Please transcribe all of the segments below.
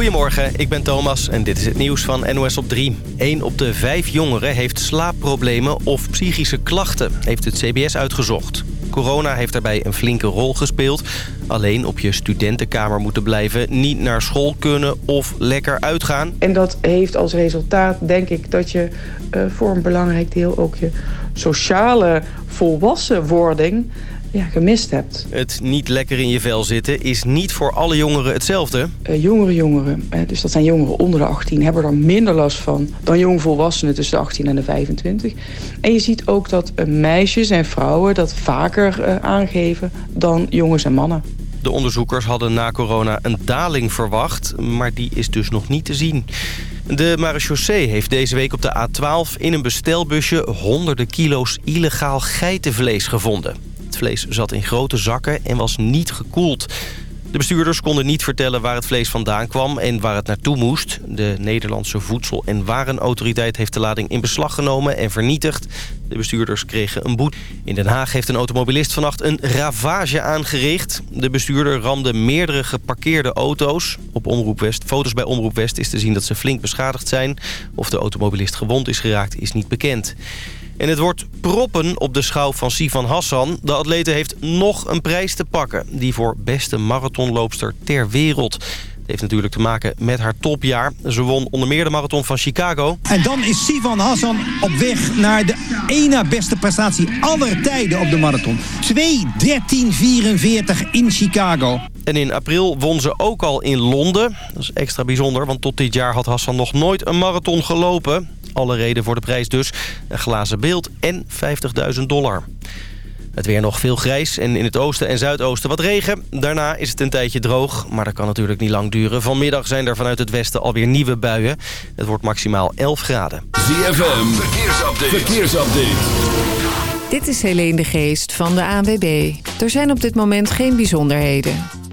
Goedemorgen, ik ben Thomas en dit is het nieuws van NOS op 3. 1 op de 5 jongeren heeft slaapproblemen of psychische klachten, heeft het CBS uitgezocht. Corona heeft daarbij een flinke rol gespeeld. Alleen op je studentenkamer moeten blijven, niet naar school kunnen of lekker uitgaan. En dat heeft als resultaat, denk ik, dat je uh, voor een belangrijk deel ook je sociale volwassenwording ja, gemist hebt. Het niet lekker in je vel zitten is niet voor alle jongeren hetzelfde. Uh, jongere jongeren, uh, dus dat zijn jongeren onder de 18, hebben er minder last van dan jongvolwassenen tussen de 18 en de 25. En je ziet ook dat uh, meisjes en vrouwen dat vaker aangeven dan jongens en mannen. De onderzoekers hadden na corona een daling verwacht, maar die is dus nog niet te zien. De marechaussee heeft deze week op de A12 in een bestelbusje honderden kilo's illegaal geitenvlees gevonden. Vlees zat in grote zakken en was niet gekoeld. De bestuurders konden niet vertellen waar het vlees vandaan kwam en waar het naartoe moest. De Nederlandse Voedsel- en Warenautoriteit heeft de lading in beslag genomen en vernietigd. De bestuurders kregen een boete. In Den Haag heeft een automobilist vannacht een ravage aangericht. De bestuurder ramde meerdere geparkeerde auto's. Op Omroep West, foto's bij Omroep West is te zien dat ze flink beschadigd zijn. Of de automobilist gewond is geraakt is niet bekend. En het wordt proppen op de schouw van Sivan Hassan. De atlete heeft nog een prijs te pakken. Die voor beste marathonloopster ter wereld. Het heeft natuurlijk te maken met haar topjaar. Ze won onder meer de marathon van Chicago. En dan is Sivan Hassan op weg naar de ene beste prestatie aller tijden op de marathon. 2.13.44 in Chicago. En in april won ze ook al in Londen. Dat is extra bijzonder, want tot dit jaar had Hassan nog nooit een marathon gelopen. Alle reden voor de prijs dus. Een glazen beeld en 50.000 dollar. Het weer nog veel grijs en in het oosten en zuidoosten wat regen. Daarna is het een tijdje droog, maar dat kan natuurlijk niet lang duren. Vanmiddag zijn er vanuit het westen alweer nieuwe buien. Het wordt maximaal 11 graden. ZFM, verkeersupdate. verkeersupdate. Dit is Helene de Geest van de ANWB. Er zijn op dit moment geen bijzonderheden.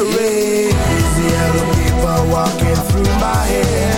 I see so many golden women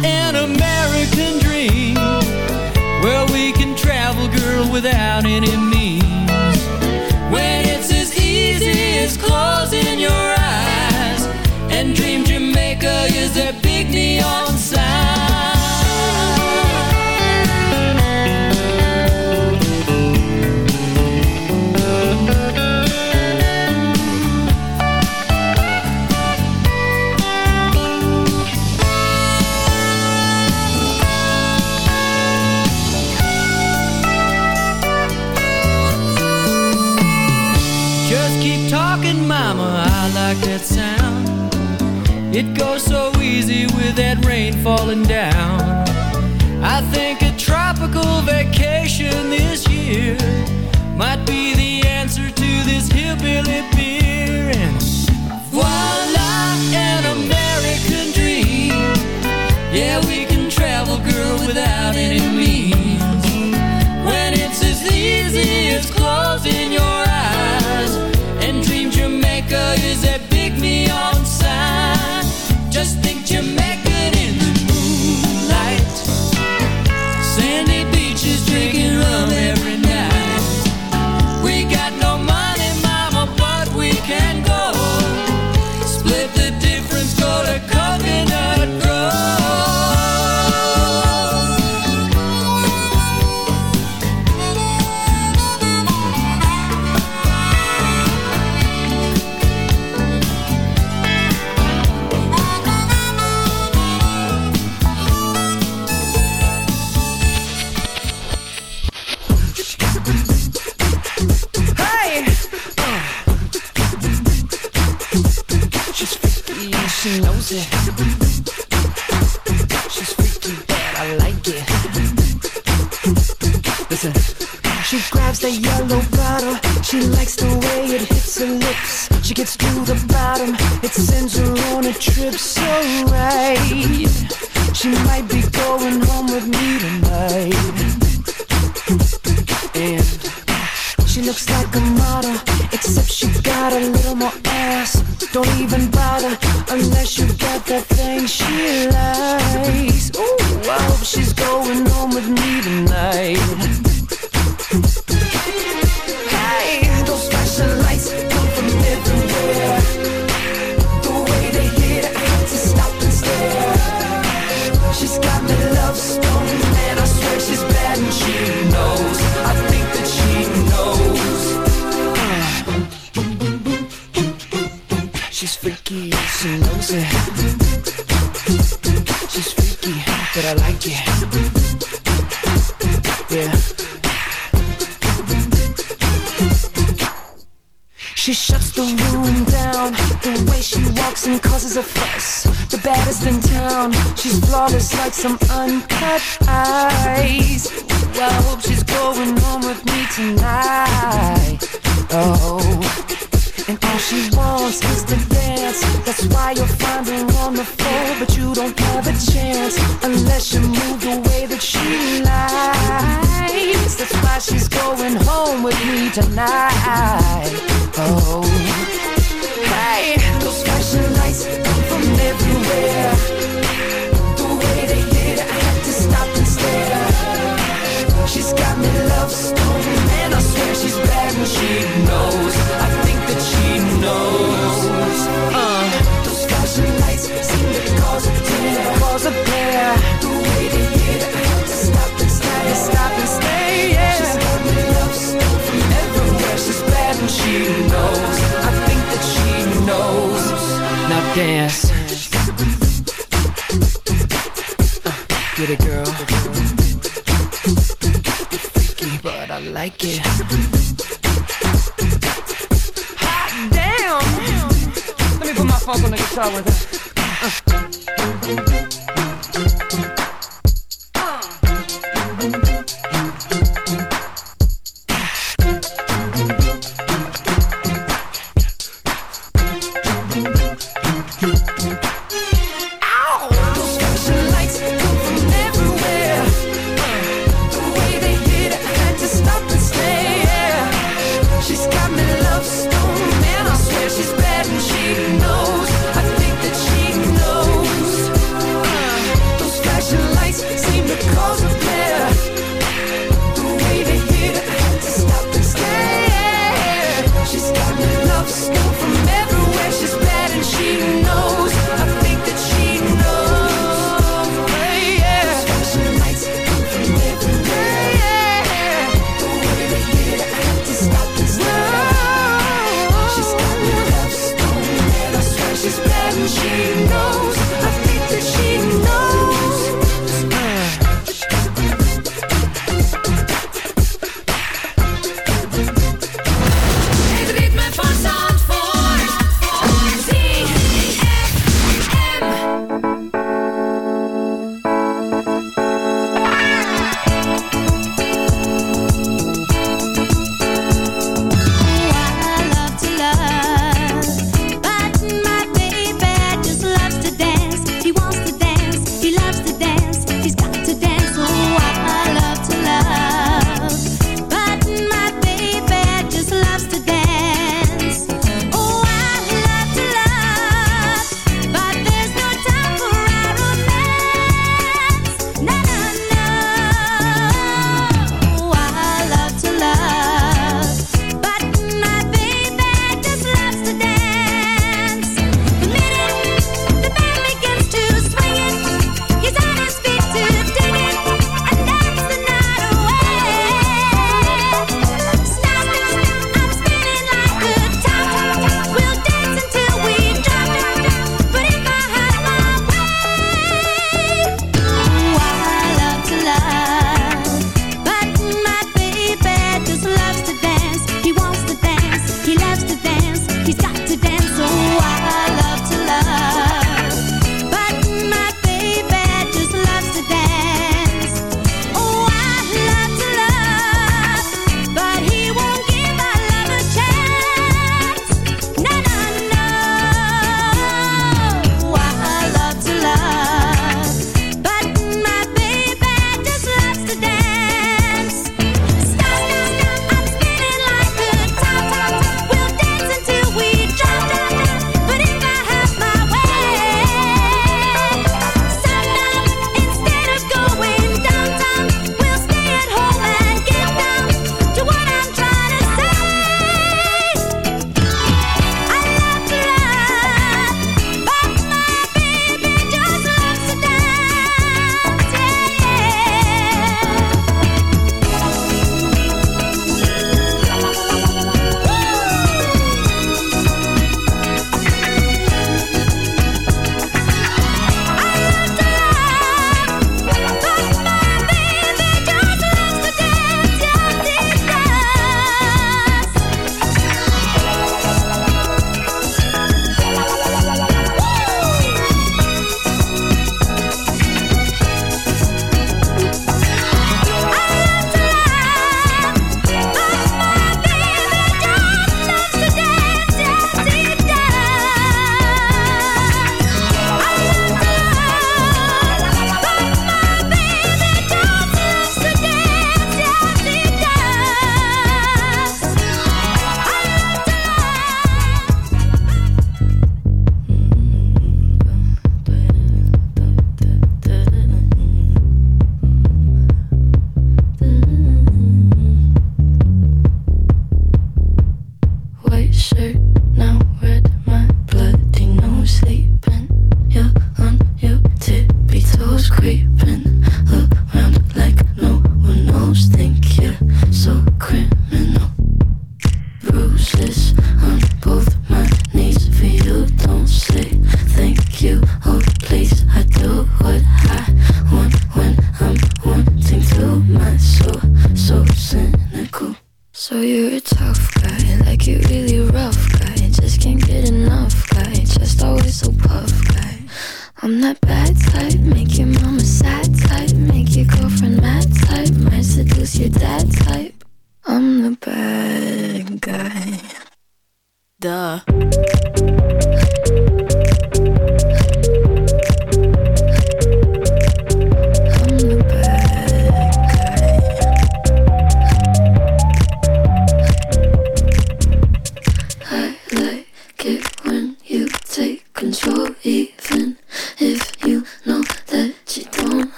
when it's as easy as closing your eyes. And Dream Jamaica is a big neon sign. Falling down. I think a tropical vacation this year might be the answer to this hillbilly trip so right. She might be going home with me tonight. And she looks like a model, except she got a little more ass. Don't even bother unless you got that thing she likes. Ooh, I hope she's going some uncut eyes. Well, I hope she's going home with me tonight. Oh. And all she wants is to dance. That's why you'll find her on the floor. But you don't have a chance unless you move the way that she likes. That's why she's going home with me tonight. Oh, hey, those flashing lights come from everywhere. She's got me love stone, and I swear she's bad and she knows. I think that she knows. Uh, those flashing lights seem to cause a tear, cause a glare. The way they hit, I had to stop and stare, stop and stay. Yeah. She's got me love stone from everywhere. She's bad and she knows. I think that she knows. Now dance. Uh, get it, girl. Like it. Hot damn! Let me put my funk on the guitar with her.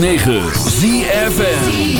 106.9 ZFN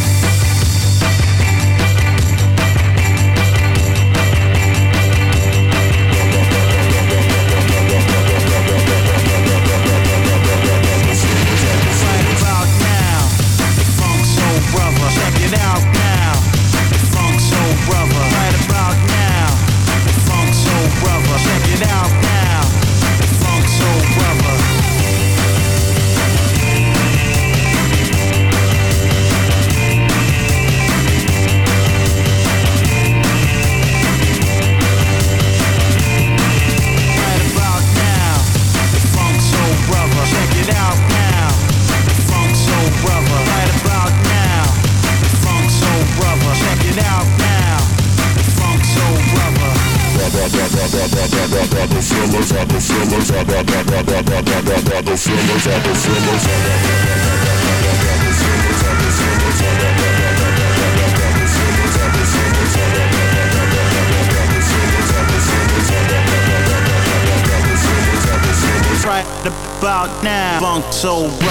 so.